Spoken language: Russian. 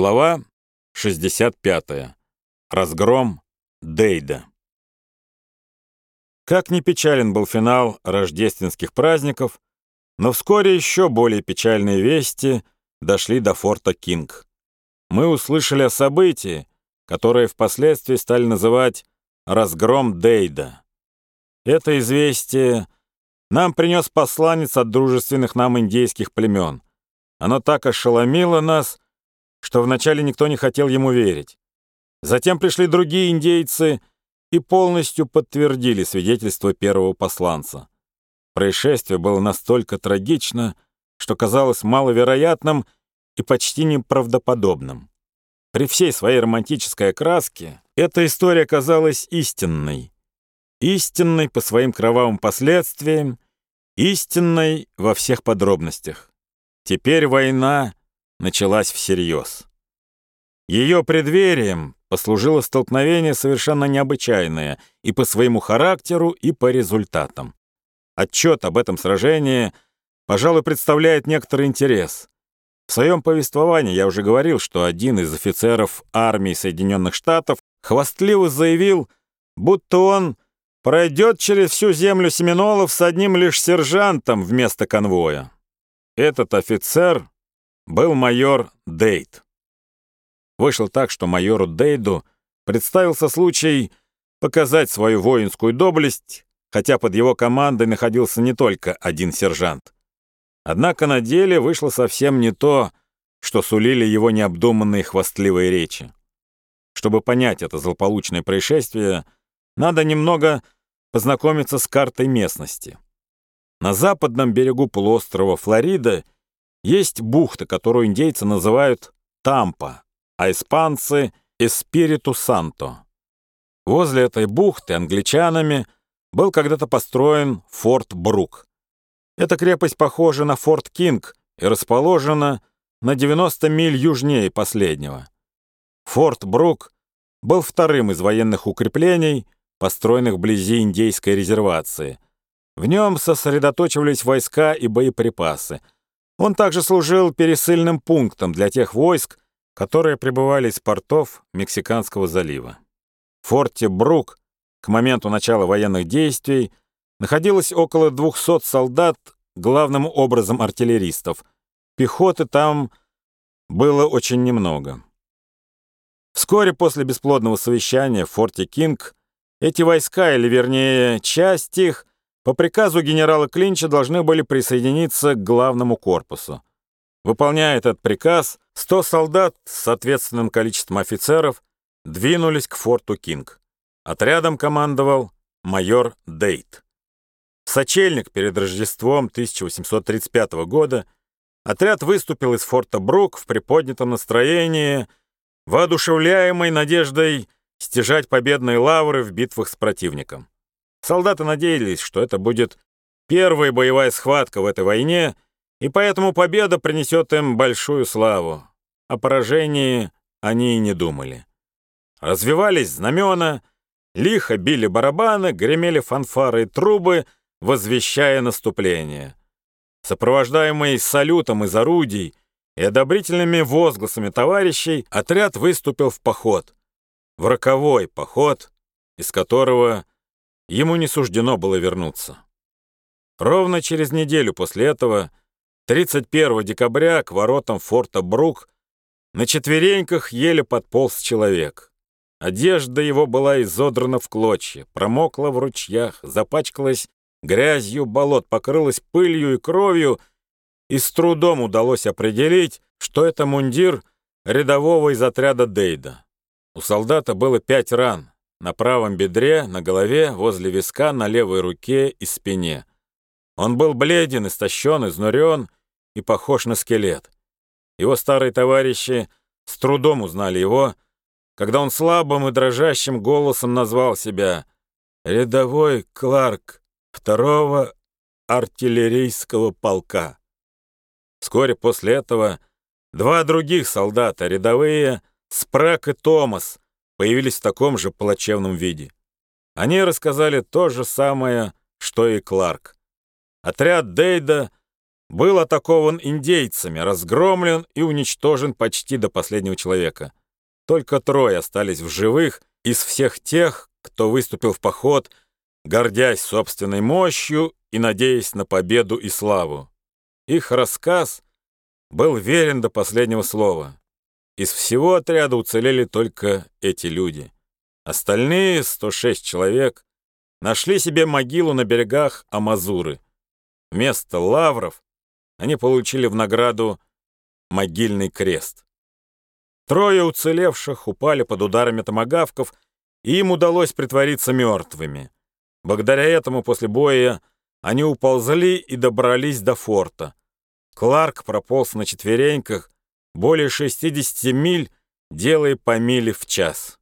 Глава 65. Разгром Дейда. Как ни печален был финал рождественских праздников, но вскоре еще более печальные вести дошли до форта Кинг. Мы услышали о событии, которое впоследствии стали называть «разгром Дейда». Это известие нам принес посланец от дружественных нам индейских племен. Оно так ошеломило нас, что вначале никто не хотел ему верить. Затем пришли другие индейцы и полностью подтвердили свидетельство первого посланца. Происшествие было настолько трагично, что казалось маловероятным и почти неправдоподобным. При всей своей романтической окраске эта история казалась истинной. Истинной по своим кровавым последствиям, истинной во всех подробностях. Теперь война началась всерьез. Ее преддверием послужило столкновение совершенно необычайное и по своему характеру, и по результатам. Отчет об этом сражении, пожалуй, представляет некоторый интерес. В своем повествовании я уже говорил, что один из офицеров армии Соединенных Штатов хвастливо заявил, будто он пройдет через всю землю Семенолов с одним лишь сержантом вместо конвоя. Этот офицер был майор Дейт. Вышло так, что майору Дейду представился случай показать свою воинскую доблесть, хотя под его командой находился не только один сержант. Однако на деле вышло совсем не то, что сулили его необдуманные хвастливые речи. Чтобы понять это злополучное происшествие, надо немного познакомиться с картой местности. На западном берегу полуострова Флорида есть бухта, которую индейцы называют Тампа, а испанцы — Эспириту Санто. Возле этой бухты англичанами был когда-то построен форт Брук. Эта крепость похожа на форт Кинг и расположена на 90 миль южнее последнего. Форт Брук был вторым из военных укреплений, построенных вблизи индейской резервации. В нем сосредоточивались войска и боеприпасы — он также служил пересыльным пунктом для тех войск, которые прибывали из портов Мексиканского залива. Форте Брук к моменту начала военных действий находилось около 200 солдат, главным образом артиллеристов. Пехоты там было очень немного. Вскоре после бесплодного совещания в форте Кинг эти войска, или вернее часть их, по приказу генерала Клинча должны были присоединиться к главному корпусу. Выполняя этот приказ, 100 солдат с соответственным количеством офицеров двинулись к форту Кинг. Отрядом командовал майор Дейт. В сочельник перед Рождеством 1835 года отряд выступил из форта Брук в приподнятом настроении, воодушевляемой надеждой стяжать победные лавры в битвах с противником. Солдаты надеялись, что это будет первая боевая схватка в этой войне, и поэтому победа принесет им большую славу. О поражении они и не думали. Развивались знамена, лихо били барабаны, гремели фанфары и трубы, возвещая наступление. Сопровождаемый салютом из орудий и одобрительными возгласами товарищей, отряд выступил в поход. В роковой поход, из которого ему не суждено было вернуться. Ровно через неделю после этого, 31 декабря, к воротам форта Брук, на четвереньках еле подполз человек. Одежда его была изодрана в клочья, промокла в ручьях, запачкалась грязью болот, покрылась пылью и кровью, и с трудом удалось определить, что это мундир рядового из отряда Дейда. У солдата было пять ран, на правом бедре, на голове, возле виска, на левой руке и спине. Он был бледен, истощен, изнурен и похож на скелет. Его старые товарищи с трудом узнали его, когда он слабым и дрожащим голосом назвал себя «Рядовой Кларк второго артиллерийского полка». Вскоре после этого два других солдата, рядовые, Спрак и Томас, появились в таком же плачевном виде. Они рассказали то же самое, что и Кларк. Отряд Дейда был атакован индейцами, разгромлен и уничтожен почти до последнего человека. Только трое остались в живых из всех тех, кто выступил в поход, гордясь собственной мощью и надеясь на победу и славу. Их рассказ был верен до последнего слова. Из всего отряда уцелели только эти люди. Остальные, 106 человек, нашли себе могилу на берегах Амазуры. Вместо лавров они получили в награду могильный крест. Трое уцелевших упали под ударами томагавков, и им удалось притвориться мертвыми. Благодаря этому после боя они уползли и добрались до форта. Кларк прополз на четвереньках более 60 миль, делая по миле в час.